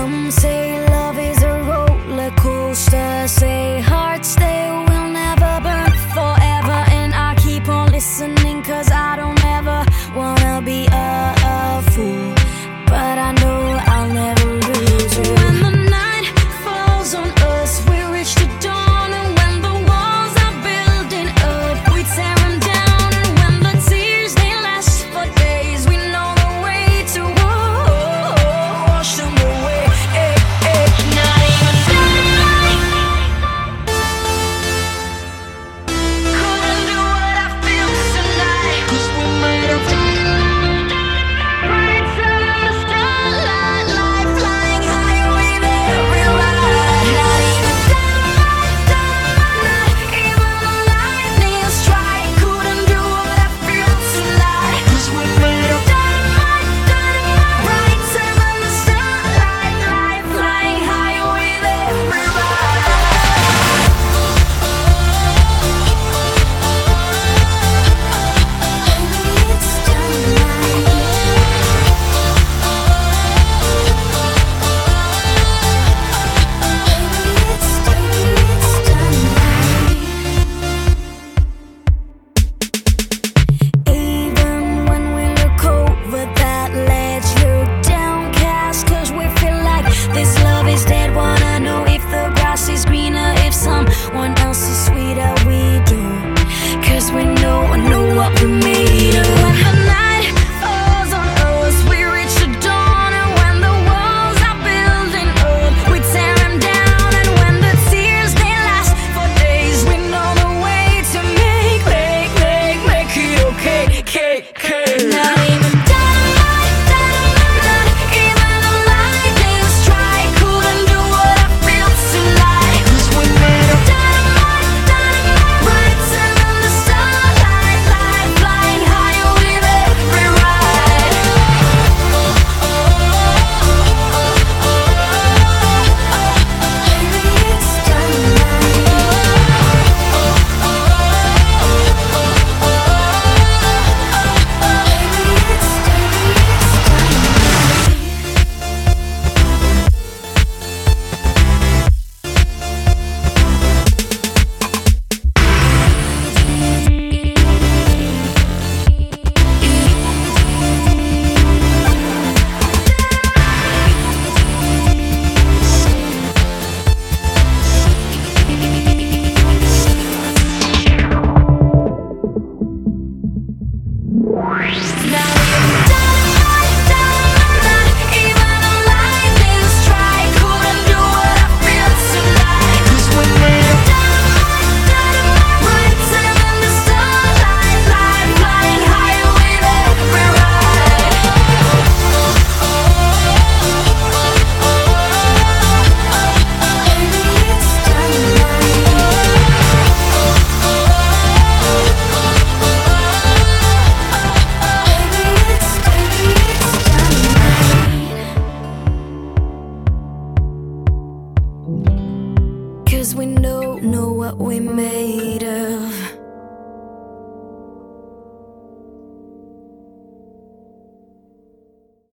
Some say K. what we made.